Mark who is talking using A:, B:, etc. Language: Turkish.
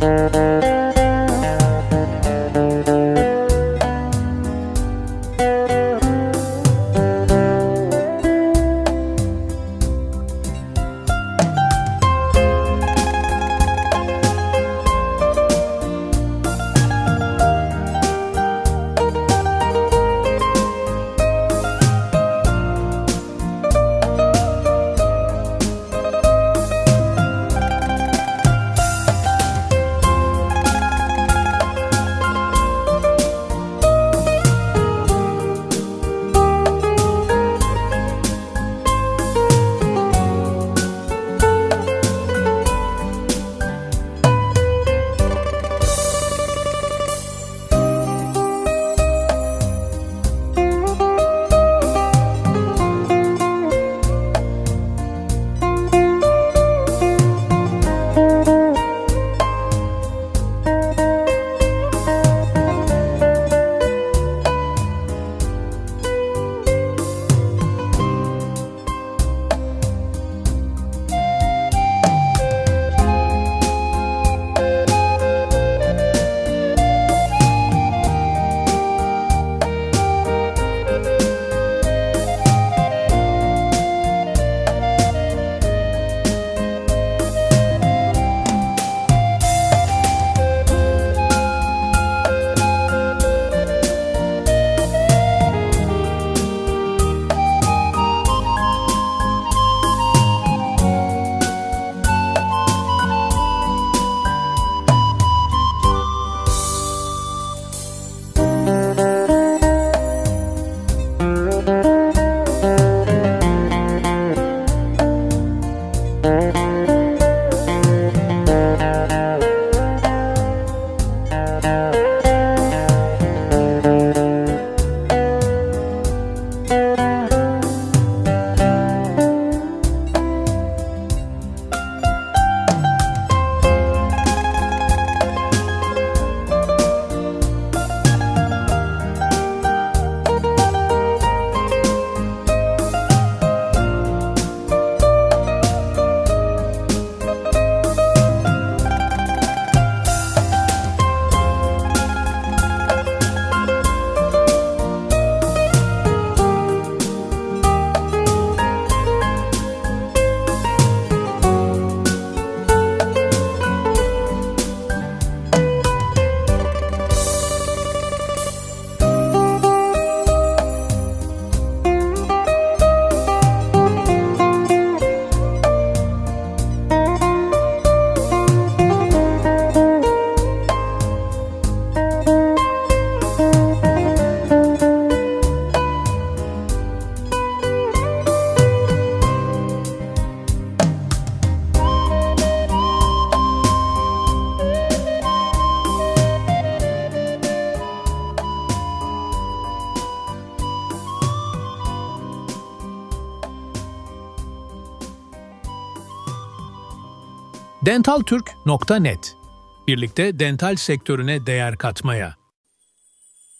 A: Música dentaltürk.net Birlikte dental sektörüne değer katmaya